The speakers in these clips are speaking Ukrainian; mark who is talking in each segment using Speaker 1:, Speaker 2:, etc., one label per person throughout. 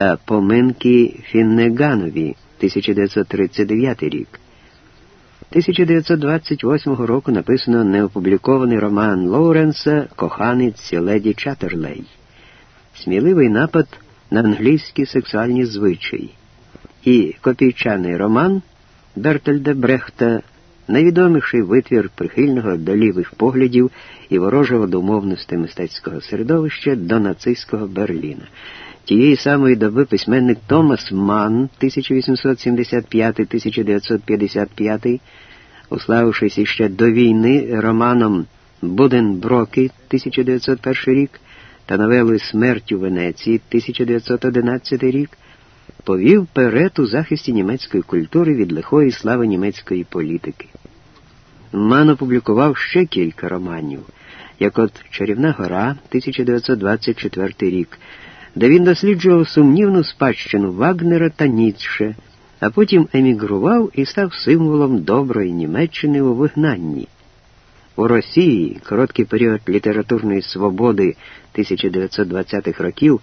Speaker 1: та Поминки Фіннеганові 1939 рік. 1928 року написано неопублікований роман Лоуренса Коханець Леді Чаттерлей. Сміливий напад на англійські сексуальні звичаї і копійчаний роман Бертельда Брехта, найвідоміший витвір прихильного до лівих поглядів і ворожого домовності мистецького середовища до нацистського Берліна. Тієї самої доби письменник Томас Манн 1875-1955, уславившись іще до війни романом Буденброки 1901 рік та новелою Смерть у Венеції 1911 рік, повів перед у захисті німецької культури від лихої слави німецької політики. Ман опублікував ще кілька романів, як от Чарівна гора 1924 рік де він досліджував сумнівну спадщину Вагнера та Ніцше, а потім емігрував і став символом доброї Німеччини у вигнанні. У Росії короткий період літературної свободи 1920-х років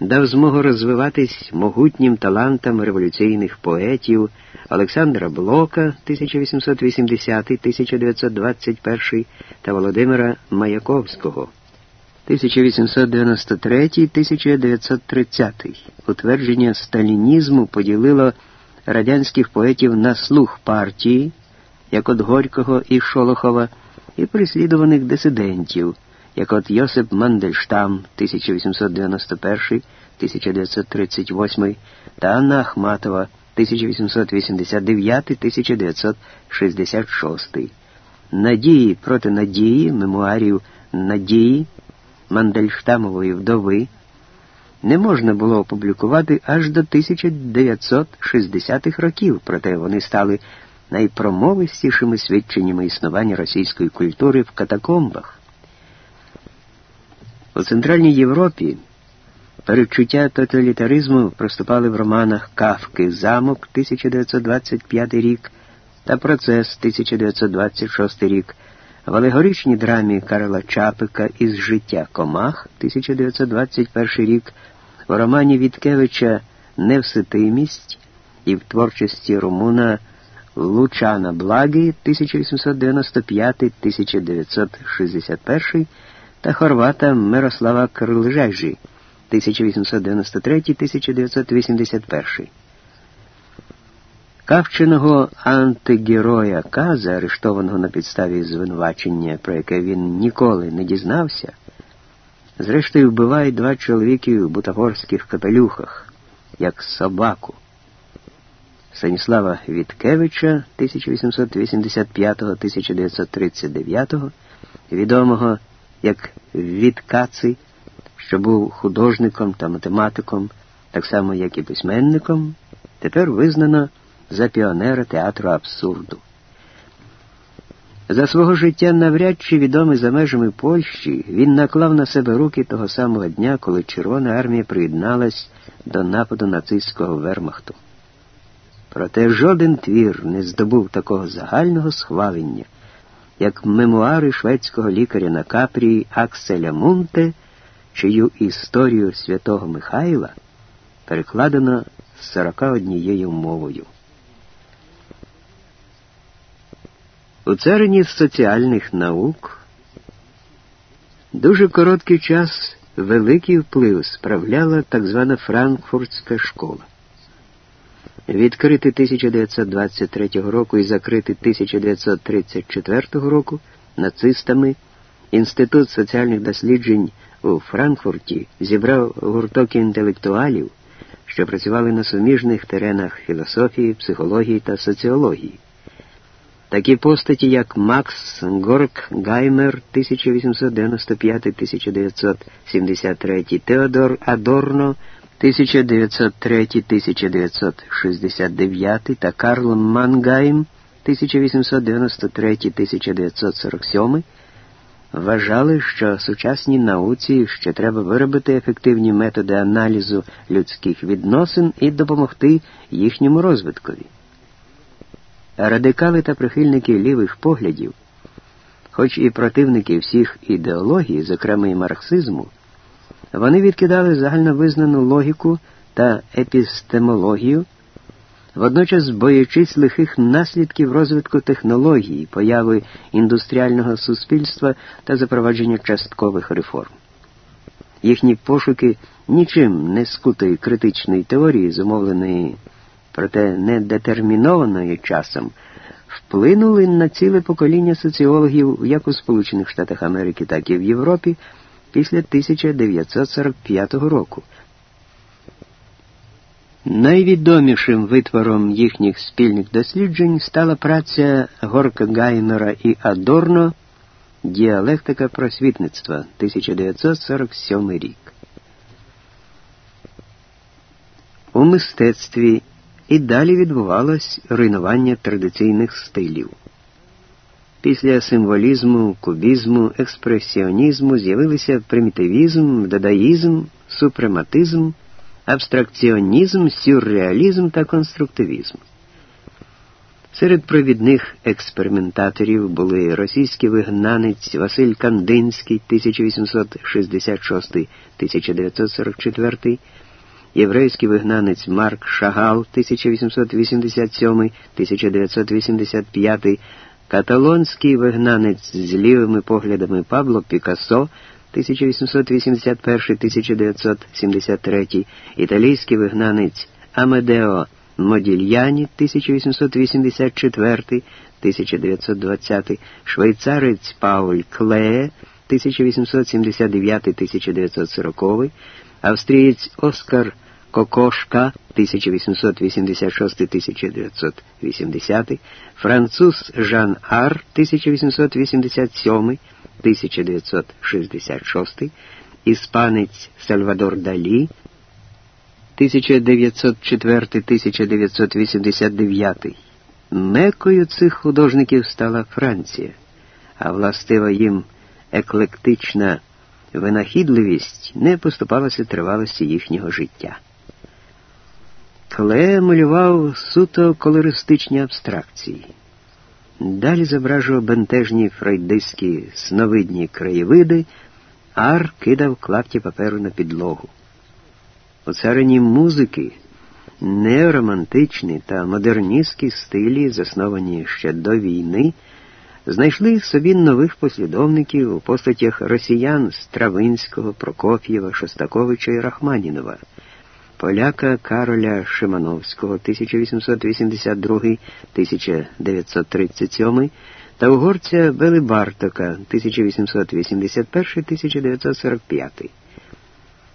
Speaker 1: дав змогу розвиватись могутнім талантам революційних поетів Олександра Блока 1880-1921 та Володимира Маяковського. 1893-1930. Утвердження сталінізму поділило радянських поетів на слух партії, як от Горького і Шолохова, і прислідуваних дисидентів, як от Йосип Мандельштам 1891-1938 та Анна Ахматова 1889-1966. Надії проти надії мемуарів надії Мандельштамової вдови не можна було опублікувати аж до 1960-х років, проте вони стали найпромовистішими свідченнями існування російської культури в катакомбах. У Центральній Європі передчуття тоталітаризму проступали в романах Кавки Замок 1925 рік та Процес 1926 рік в алегоричній драмі Карла Чапика із життя Комах 1921 рік, в романі Віткевича Невситимість і в творчості Румуна Лучана Благи 1895-1961 та Хорвата Мирослава Крилжежі 1893-1981. Кавченого антигероя К, заарештованого на підставі звинувачення, про яке він ніколи не дізнався, зрештою вбивають два чоловіки в бутафорських капелюхах, як собаку. Станіслава Віткевича 1885-1939, відомого як Віткаци, що був художником та математиком, так само як і письменником, тепер визнано за піонера театру абсурду. За свого життя навряд чи відомий за межами Польщі, він наклав на себе руки того самого дня, коли Червона армія приєдналась до нападу нацистського вермахту. Проте жоден твір не здобув такого загального схвалення, як мемуари шведського лікаря на Капрії Акселя Мунте, чию історію святого Михайла перекладено 41 мовою. У царині соціальних наук дуже короткий час великий вплив справляла так звана Франкфуртська школа. Відкритий 1923 року і закритий 1934 року нацистами Інститут соціальних досліджень у Франкфурті зібрав гурток інтелектуалів, що працювали на суміжних теренах філософії, психології та соціології. Такі постаті, як Макс Горкгаймер 1895-1973, Теодор Адорно 1903-1969 та Карл Мангайм 1893-1947 вважали, що сучасній науці ще треба виробити ефективні методи аналізу людських відносин і допомогти їхньому розвиткові. Радикали та прихильники лівих поглядів, хоч і противники всіх ідеологій, зокрема і марксизму, вони відкидали загальновизнану логіку та епістемологію, водночас боячись лихих наслідків розвитку технологій, появи індустріального суспільства та запровадження часткових реформ. Їхні пошуки нічим не скутої критичної теорії, зумовленої, проте недетермінованої часом, вплинули на ціле покоління соціологів як у Сполучених Штатах Америки, так і в Європі після 1945 року. Найвідомішим витвором їхніх спільних досліджень стала праця Горка Гаймера і Адорно Діалектика просвітництва 1947 рік. У мистецтві і далі відбувалось руйнування традиційних стилів. Після символізму, кубізму, експресіонізму з'явилися примітивізм, дадаїзм, супрематизм, абстракціонізм, сюрреалізм та конструктивізм. Серед провідних експериментаторів були російський вигнанець Василь Кандинський 1866-1944, єврейський вигнанець Марк Шагал 1887-1985, каталонський вигнанець з лівими поглядами Пабло Пікассо 1881-1973, італійський вигнанець Амедео Модільяні 1884-1920, швейцарець Пауль Клее 1879-1940, австрієць Оскар Кокошка 1886-1980, француз Жан Ар 1887-1966, іспанець Сальвадор Далі 1904-1989. Мекою цих художників стала Франція, а властива їм еклектична винахідливість не поступалася тривалості їхнього життя. Кле малював суто колористичні абстракції. Далі зображував бентежні фрейдистські сновидні краєвиди, ар кидав клапті паперу на підлогу. У царині музики неоромантичні та модерністські стилі, засновані ще до війни, знайшли в собі нових послідовників у постатях росіян Стравинського, Прокоф'єва, Шостаковича і Рахманінова, поляка Кароля Шимановського 1882-1937 та угорця Бели Бартока 1881-1945.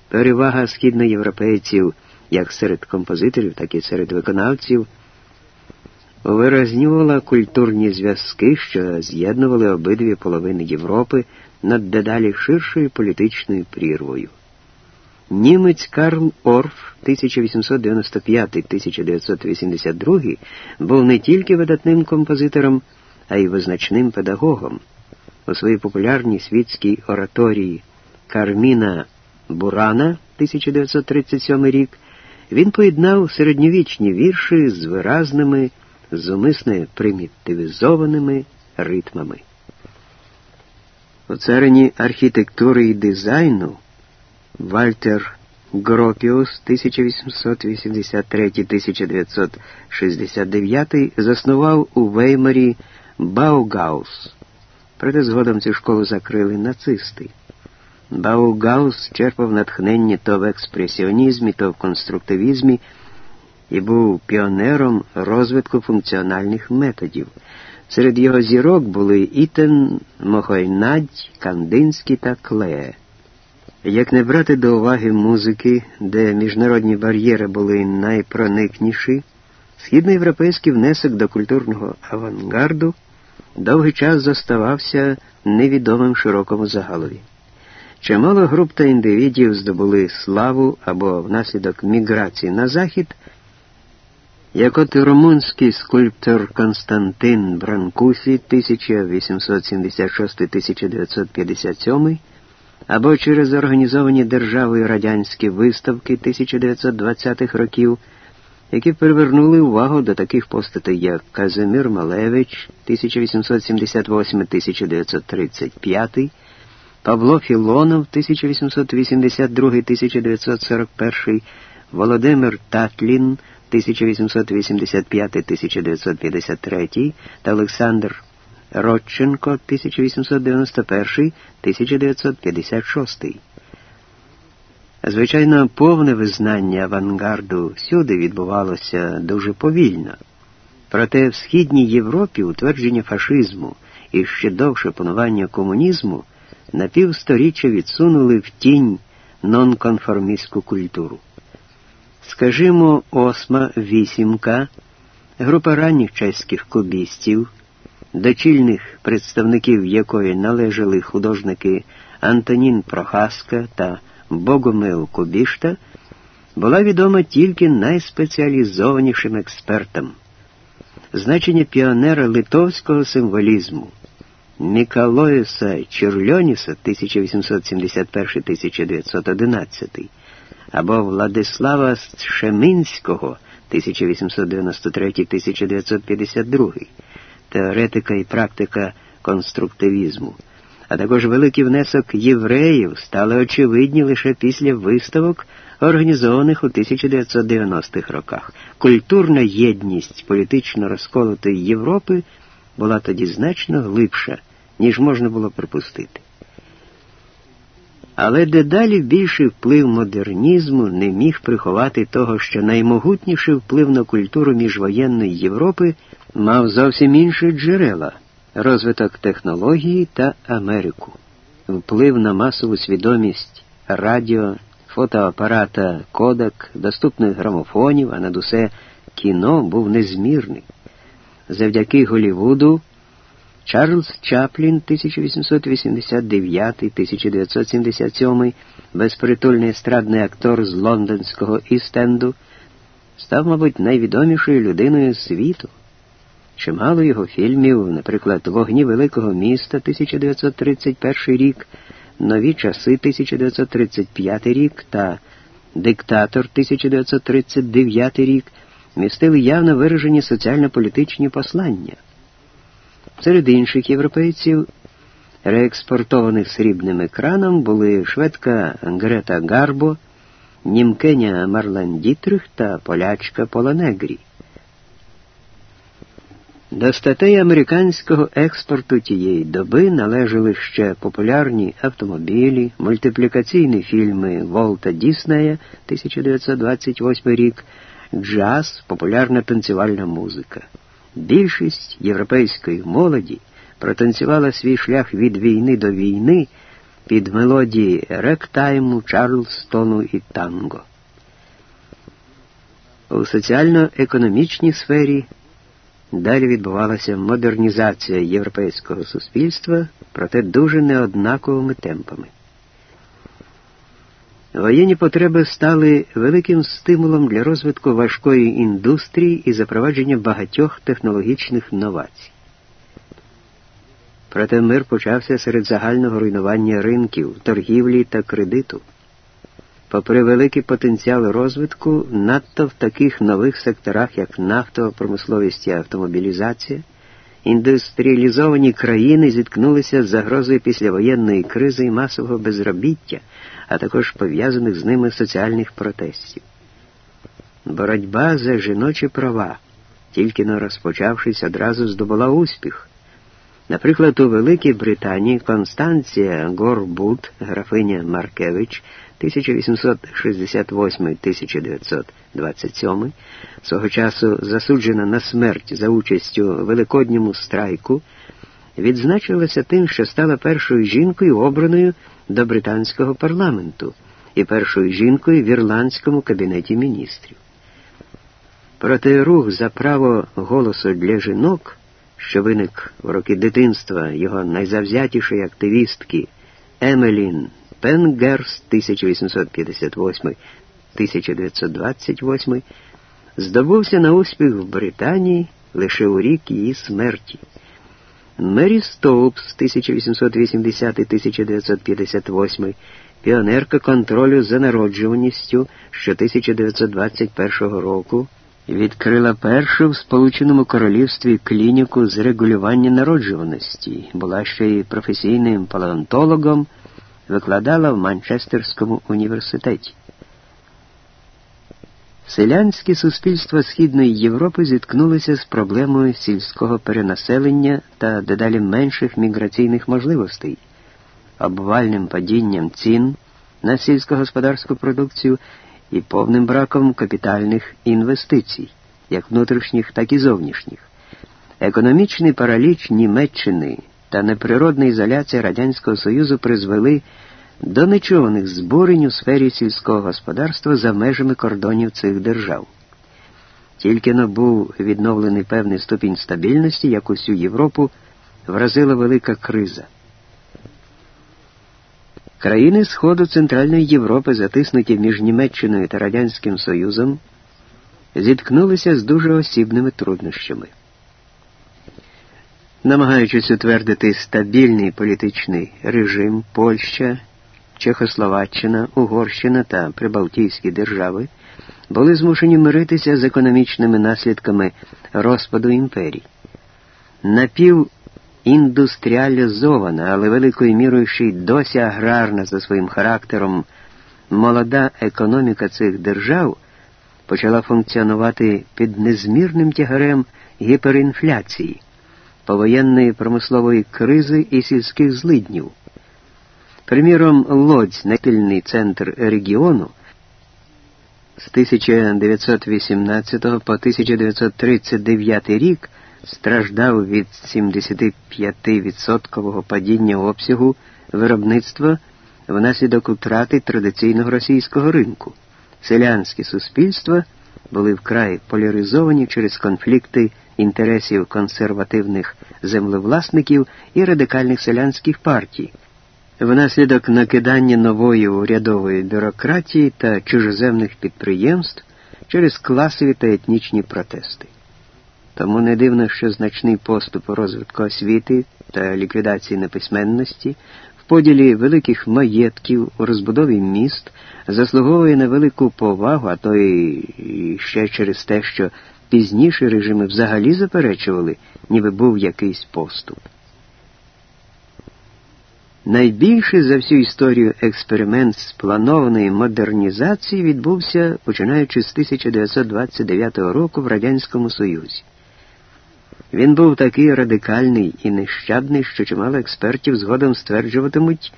Speaker 1: Перевага східноєвропейців як серед композиторів, так і серед виконавців виразнювала культурні зв'язки, що з'єднували обидві половини Європи над дедалі ширшою політичною прірвою. Німець Карл Орф 1895-1982 був не тільки видатним композитором, а й визначним педагогом. У своїй популярній світській ораторії Карміна Бурана 1937 рік він поєднав середньовічні вірші з виразними, зумисне примітивізованими ритмами. У царині архітектури і дизайну Вальтер Гропіус 1883-1969 заснував у Веймарі Баугаус, проте згодом цю школу закрили нацисти. Баугаус черпав натхнення то в експресіонізмі, то в конструктивізмі і був піонером розвитку функціональних методів. Серед його зірок були Іттен, Мохой-Надь, Кандинський та Клеє. Як не брати до уваги музики, де міжнародні бар'єри були найпроникніші, східноєвропейський внесок до культурного авангарду довгий час зоставався невідомим широкому загалові. Чимало груп та індивідів здобули славу або внаслідок міграції на захід, як от румунський скульптор Константин Бранкусі 1876-1957, або через організовані державою радянські виставки 1920-х років, які привернули увагу до таких постатей, як Казимир Малевич 1878-1935, Павло Філонов 1882-1941, Володимир Татлін 1885-1953 та Олександр Родченко 1891-1956. Звичайно, повне визнання авангарду всюди відбувалося дуже повільно. Проте в Східній Європі утвердження фашизму і ще довше панування комунізму на півсторіччя відсунули в тінь нонконформістську культуру. Скажімо, осма вісімка, група ранніх чеських кубістів, дочільних представників якої належали художники Антонін Прохаска та Богомил Кубішта, була відома тільки найспеціалізованішим експертам. Значення піонера литовського символізму Мікалоїса Черльоніса 1871-1911 або Владислава Шеминського 1893-1952, теоретика і практика конструктивізму, а також великий внесок євреїв стали очевидні лише після виставок, організованих у 1990-х роках. Культурна єдність політично розколотої Європи була тоді значно глибша, ніж можна було припустити. Але дедалі більший вплив модернізму не міг приховати того, що наймогутніший вплив на культуру міжвоєнної Європи мав зовсім інші джерела розвиток технології та Америку, вплив на масову свідомість радіо, фотоапарата Кодак, доступних грамофонів, а над усе кіно був незмірний. Завдяки Голівуду. Чарльз Чаплін 1889-1977, безпритульний естрадний актор з лондонського Істенду, став, мабуть, найвідомішою людиною світу. Чимало його фільмів, наприклад, Вогні Великого міста 1931 рік, Нові часи 1935 рік та Диктатор 1939 рік містили явно виражені соціально-політичні послання. Серед інших європейців, реекспортованих срібним екраном, були шведка Грета Гарбо, німкеня Марлен Дітрих та полячка Поланегрі. До статей американського експорту тієї доби належали ще популярні автомобілі, мультиплікаційні фільми Волта Діснея 1928 рік, джаз, популярна танцювальна музика. Більшість європейської молоді протанцювала свій шлях від війни до війни під мелодії ректайму, Чарльстону і танго. У соціально-економічній сфері далі відбувалася модернізація європейського суспільства, проте дуже неоднаковими темпами. Воєнні потреби стали великим стимулом для розвитку важкої індустрії і запровадження багатьох технологічних новацій. Проте мир почався серед загального руйнування ринків, торгівлі та кредиту. Попри великий потенціал розвитку, надто в таких нових секторах, як нафтова промисловість і автомобілізація, індустріалізовані країни зіткнулися з загрозою післявоєнної кризи і масового безробіття а також пов'язаних з ними соціальних протестів. Боротьба за жіночі права, тільки не розпочавшись, одразу здобула успіх. Наприклад, у Великій Британії Констанція Горбут, графиня Маркевич, 1868-1927, свого часу засуджена на смерть за участю у Великодньому страйку, відзначилася тим, що стала першою жінкою обраною до британського парламенту і першою жінкою в Ірландському кабінеті міністрів. Проте рух за право голосу для жінок, що виник в роки дитинства його найзавзятішої активістки Емелін Пенгерс 1858-1928, здобувся на успіх в Британії лише у рік її смерті. Мері Стоупс 1880-1958, піонерка контролю за народжуваністю, що 1921 року. Відкрила першу в Сполученому Королівстві клініку з регулювання народжуваності, була ще й професійним палеонтологом, викладала в Манчестерському університеті. Селянське суспільство Східної Європи зіткнулося з проблемою сільського перенаселення та дедалі менших міграційних можливостей, обвальним падінням цін на сільськогосподарську продукцію і повним браком капітальних інвестицій, як внутрішніх, так і зовнішніх. Економічний параліч Німеччини та неприродна ізоляція Радянського Союзу призвели до нечуваних збурень у сфері сільського господарства за межами кордонів цих держав. Тільки но був відновлений певний ступінь стабільності, як усю Європу вразила велика криза. Країни Сходу Центральної Європи, затиснуті між Німеччиною та Радянським Союзом, зіткнулися з дуже осібними труднощами. Намагаючись утвердити стабільний політичний режим Польща, Чехословаччина, Угорщина та Прибалтійські держави були змушені миритися з економічними наслідками розпаду імперій. Напівіндустріалізована, але великою мірою ще й досі аграрна за своїм характером, молода економіка цих держав почала функціонувати під незмірним тягарем гіперінфляції, повоєнної промислової кризи і сільських злиднів. Приміром, Лодзь, нетильний центр регіону, з 1918 по 1939 рік страждав від 75% падіння обсягу виробництва внаслідок утрати традиційного російського ринку. Селянські суспільства були вкрай поляризовані через конфлікти інтересів консервативних землевласників і радикальних селянських партій внаслідок накидання нової урядової бюрократії та чужоземних підприємств через класові та етнічні протести. Тому не дивно, що значний поступ у розвитку освіти та ліквідації неписьменності в поділі великих маєтків у розбудові міст заслуговує на велику повагу, а то і ще через те, що пізніші режими взагалі заперечували, ніби був якийсь поступ. Найбільший за всю історію експеримент спланованої модернізації відбувся починаючи з 1929 року в Радянському Союзі. Він був такий радикальний і нещадний, що чимало експертів згодом стверджуватимуть,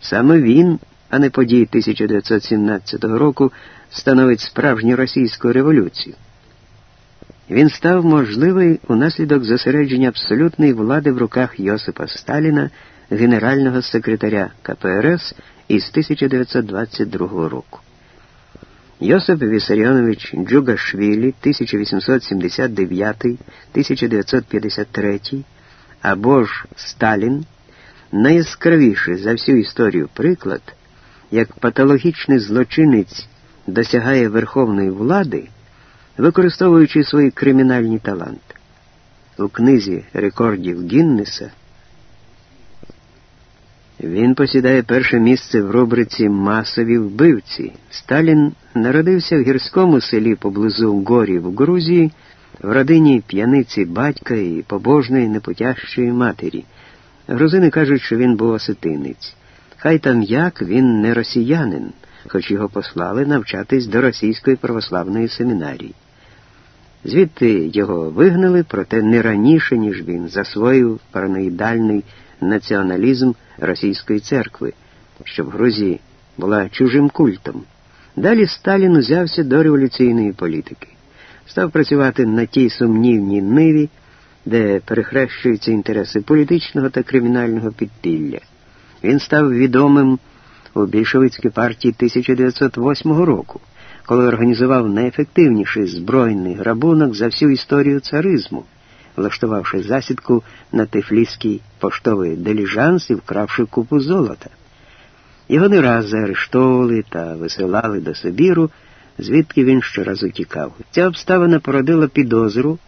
Speaker 1: саме він, а не події 1917 року, становить справжню російську революцію. Він став можливий унаслідок зосередження абсолютної влади в руках Йосипа Сталіна генерального секретаря КПРС із 1922 року. Йосип Вісаріонович Джугашвілі 1879-1953 або ж Сталін найяскравіший за всю історію приклад, як патологічний злочинець досягає верховної влади, використовуючи свої кримінальні таланти. У книзі рекордів Гіннеса він посідає перше місце в рубриці Масові вбивці. Сталін народився в гірському селі поблизу Горі в Грузії, в родині п'яниці батька і побожної непотяжчої матері. Грузини кажуть, що він був осетинець. Хай там як він не росіянин, хоч його послали навчатись до російської православної семінарії. Звідти його вигнали, проте не раніше, ніж він засвоїв параноїдальний націоналізм російської церкви, що в Грузії була чужим культом. Далі Сталін узявся до революційної політики, став працювати на тій сумнівній ниві, де перехрещуються інтереси політичного та кримінального підпілля. Він став відомим у більшовицькій партії 1908 року, коли організував найефективніший збройний грабунок за всю історію царизму влаштувавши засідку на тифліський поштовий деліжанс і вкравши купу золота. Його не раз заарештовували та висилали до Сибіру, звідки він щораз утікав. Ця обставина породила підозру,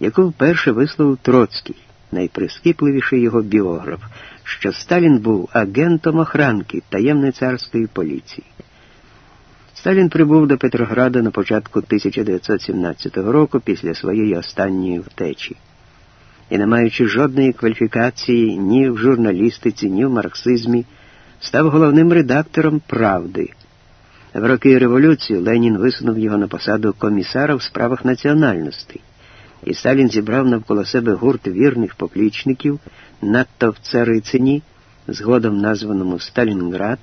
Speaker 1: яку вперше висловив Троцький, найприскіпливіший його біограф, що Сталін був агентом охранки таємної царської поліції. Сталін прибув до Петрограда на початку 1917 року після своєї останньої втечі. І, не маючи жодної кваліфікації ні в журналістиці, ні в марксизмі, став головним редактором Правди. В роки революції Ленін висунув його на посаду комісара в справах національностей, і Сталін зібрав навколо себе гурт вірних поплічників, надто в Царицині, згодом названому Сталінград.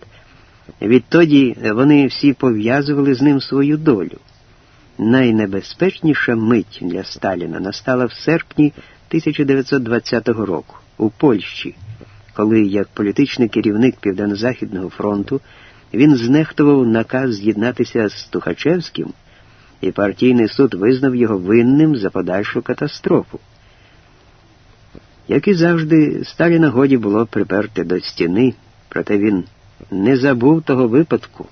Speaker 1: Відтоді вони всі пов'язували з ним свою долю. Найнебезпечніша мить для Сталіна настала в серпні 1920 року у Польщі, коли, як політичний керівник Південно-Західного фронту, він знехтував наказ з'єднатися з Тухачевським, і партійний суд визнав його винним за подальшу катастрофу. Як і завжди, Сталіна годі було приперти до стіни, проте він не забув того випадку.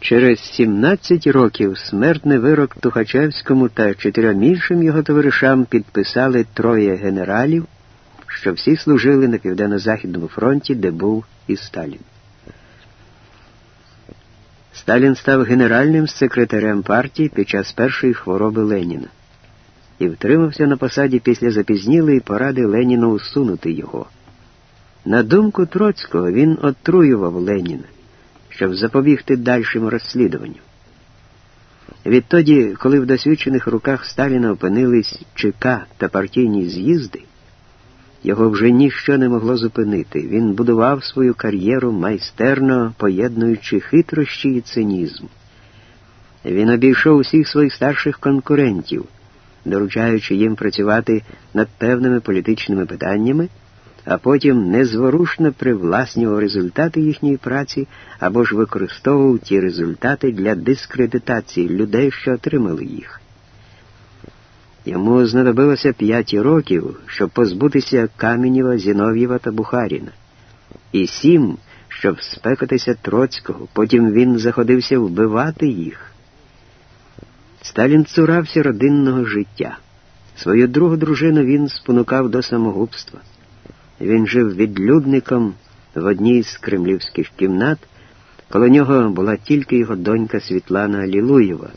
Speaker 1: Через 17 років смертний вирок Тухачевському та чотирьом іншим його товаришам підписали троє генералів, що всі служили на Південно-Західному фронті, де був і Сталін. Сталін став генеральним секретарем партії під час першої хвороби Леніна і втримався на посаді після запізнілої поради Леніну усунути його. На думку Троцького, він отруював Леніна, щоб запобігти дальшим розслідуванням. Відтоді, коли в досвідчених руках Сталіна опинились ЧК та партійні з'їзди, його вже ніщо не могло зупинити. Він будував свою кар'єру майстерно поєднуючи хитрощі і цинізм. Він обійшов усіх своїх старших конкурентів, доручаючи їм працювати над певними політичними питаннями, а потім незворушно привласнював результати їхньої праці або ж використовував ті результати для дискредитації людей, що отримали їх. Йому знадобилося п'ять років, щоб позбутися Каменєва, Зінов'єва та Бухаріна, і сім, щоб спекатися Троцького, потім він заходився вбивати їх. Сталін цурався родинного життя. Свою другу дружину він спонукав до самогубства. Він жив відлюдником в одній з кремлівських кімнат, коло нього була тільки його донька Світлана Лілуєва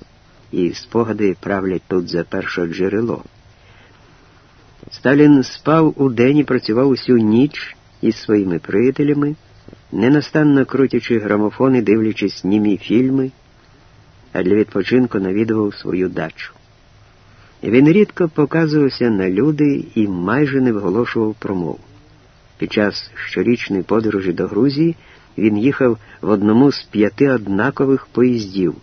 Speaker 1: і спогади правлять тут за перше джерело. Сталін спав у день і працював усю ніч із своїми приятелями, ненастанно крутячи грамофон і дивлячись німі фільми, а для відпочинку навідував свою дачу. Він рідко показувався на люди і майже не виголошував промов. Під час щорічної подорожі до Грузії він їхав в одному з п'яти однакових поїздів.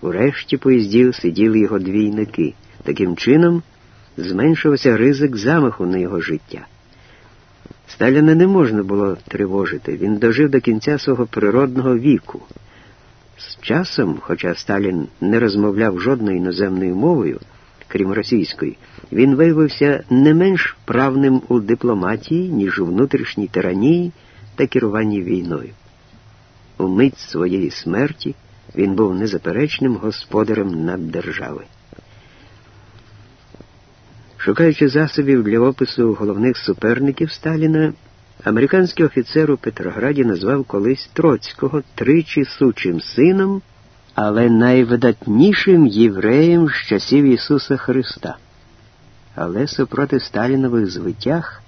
Speaker 1: У решті поїздів сиділи його двійники. Таким чином зменшувався ризик замаху на його життя. Сталіна не можна було тривожити, він дожив до кінця свого природного віку. З часом, хоча Сталін не розмовляв жодною іноземною мовою, крім російської, він виявився не менш вправним у дипломатії, ніж у внутрішній тиранії та керуванні війною. У мить своєї смерті. Він був незаперечним господарем наддержави. Шукаючи засобів для опису головних суперників Сталіна, американський офіцер у Петрограді назвав колись Троцького тричі сучим сином, але найвидатнішим євреєм з часів Ісуса Христа. Але супроти Сталінових звитяг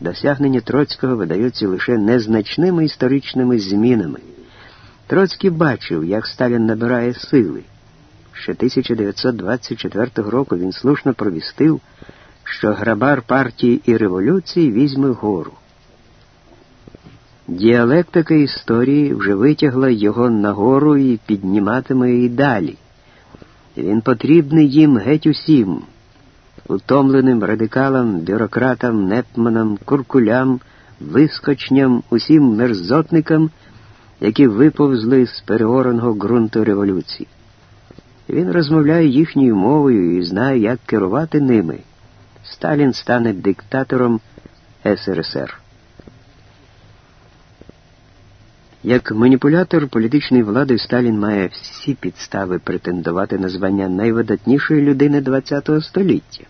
Speaker 1: досягнення Троцького видаються лише незначними історичними змінами. Троцький бачив, як Сталін набирає сили. Ще 1924 року він слушно провістив, що грабар партії і революції візьме гору. Діалектика історії вже витягла його нагору і підніматиме і далі. Він потрібний їм геть усім, утомленим радикалам, бюрократам, непманам, куркулям, вискочням, усім мерзотникам які виповзли з переореного ґрунту революції. Він розмовляє їхньою мовою і знає, як керувати ними. Сталін стане диктатором СРСР. Як маніпулятор політичної влади Сталін має всі підстави претендувати на звання найвидатнішої людини ХХ століття.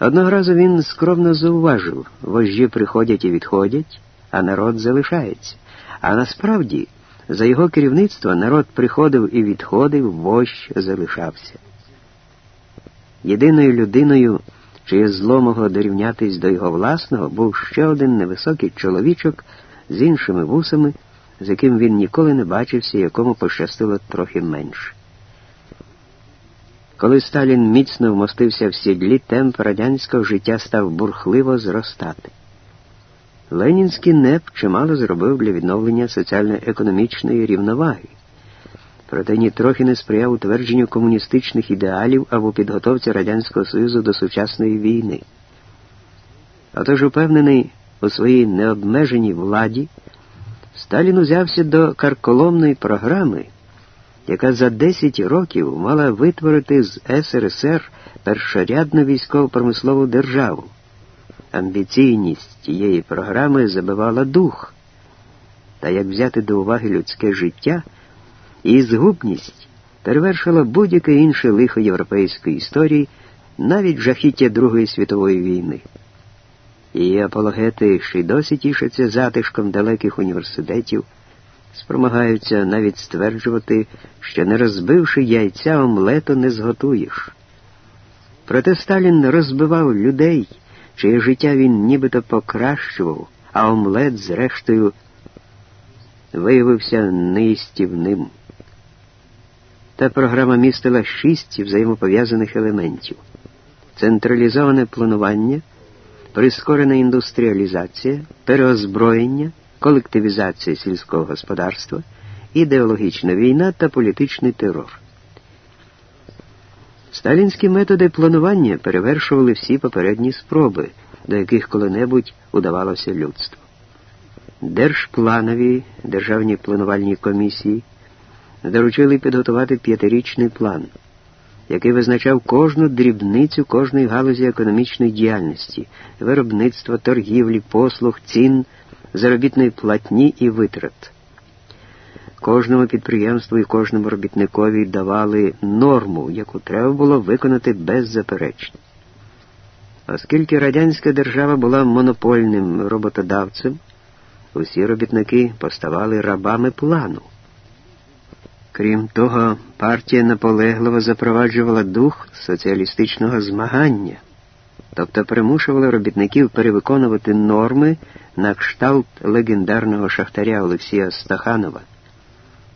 Speaker 1: Одного разу він скромно зауважив, вожді приходять і відходять, а народ залишається. А насправді, за його керівництво народ приходив і відходив, вождь залишався. Єдиною людиною, чиє зло могло дорівнятись до його власного, був ще один невисокий чоловічок з іншими вусами, з яким він ніколи не бачився, якому пощастило трохи менше. Коли Сталін міцно вмостився в сідлі, темп радянського життя став бурхливо зростати. Ленінський НЕП чимало зробив для відновлення соціально-економічної рівноваги, проте нітрохи не сприяв утвердженню комуністичних ідеалів або підготовці Радянського Союзу до сучасної війни. Отож, упевнений у своїй необмеженій владі, Сталін узявся до карколомної програми, яка за 10 років мала витворити з СРСР першорядну військово-промислову державу. Амбіційність тієї програми забивала дух, та як взяти до уваги людське життя, і згубність перевершила будь-яке інше лихо європейської історії, навіть жахіття Другої світової війни. Її апологети, що й досі тішаться затишком далеких університетів, спромагаються навіть стверджувати, що не розбивши яйця омлету не зготуєш. Проте Сталін розбивав людей, чиє життя він нібито покращував, а омлет, зрештою, виявився неїстівним. Та програма містила шість взаємопов'язаних елементів: централізоване планування прискорена індустріалізація, переозброєння, колективізація сільського господарства, ідеологічна війна та політичний терор. Сталінські методи планування перевершували всі попередні спроби, до яких коли-небудь удавалося людство. Держпланові державні планувальні комісії доручили підготувати п'ятирічний план який визначав кожну дрібницю кожної галузі економічної діяльності, виробництва, торгівлі, послуг, цін, заробітної платні і витрат. Кожному підприємству і кожному робітникові давали норму, яку треба було виконати беззаперечно. Оскільки радянська держава була монопольним роботодавцем, усі робітники поставали рабами плану. Крім того, партія наполегливо запроваджувала дух соціалістичного змагання, тобто примушувала робітників перевиконувати норми на кшталт легендарного шахтаря Олексія Стаханова.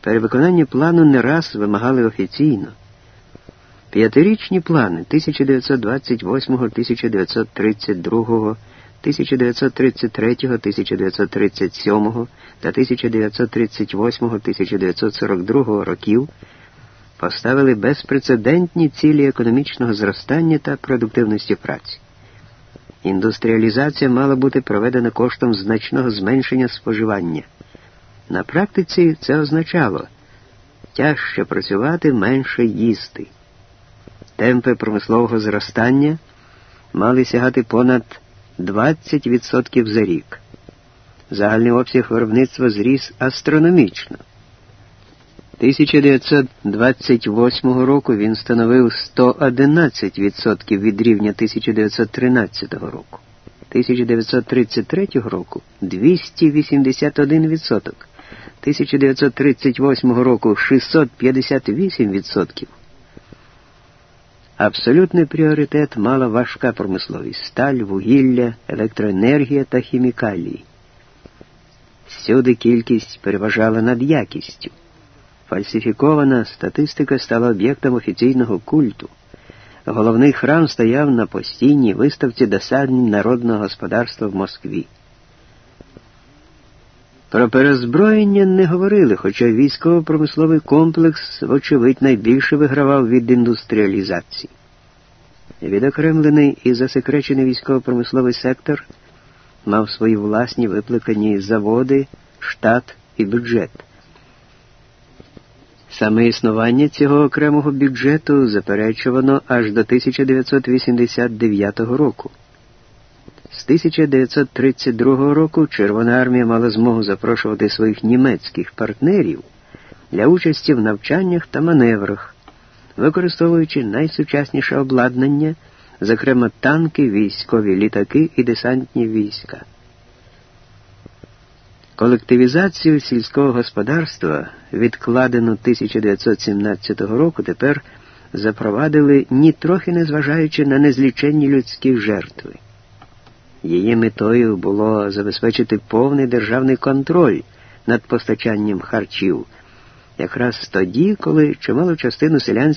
Speaker 1: Перевиконання плану не раз вимагали офіційно. П'ятирічні плани 1928-1932 1933, 1937 та 1938-1942 років поставили безпрецедентні цілі економічного зростання та продуктивності праці. Індустріалізація мала бути проведена коштом значного зменшення споживання. На практиці це означало тяжче працювати, менше їсти. Темпи промислового зростання мали сягати понад 20% за рік. Загальний обсяг виробництва зріс астрономічно. 1928 року він становив 111% від рівня 1913 року. 1933 року 281%, 1938 року 658%. Абсолютний пріоритет мала важка промисловість сталь, вугілля, електроенергія та хімікалії. Всюди кількість переважала над якістю. Фальсифікована статистика стала об'єктом офіційного культу. Головний храм стояв на постійній виставці досадні народного господарства в Москві. Про перезброєння не говорили, хоча військово-промисловий комплекс, вочевидь, найбільше вигравав від індустріалізації. Відокремлений і засекречений військово-промисловий сектор мав свої власні випликані заводи, штат і бюджет. Саме існування цього окремого бюджету заперечувано аж до 1989 року. З 1932 року Червона армія мала змогу запрошувати своїх німецьких партнерів для участі в навчаннях та маневрах, використовуючи найсучасніше обладнання, зокрема танки, військові літаки і десантні війська. Колективізацію сільського господарства, відкладену 1917 року, тепер запровадили нітрохи не зважаючи на незліченні людські жертви. Її метою було забезпечити повний державний контроль над постачанням харчів, якраз тоді, коли чималу частину селянської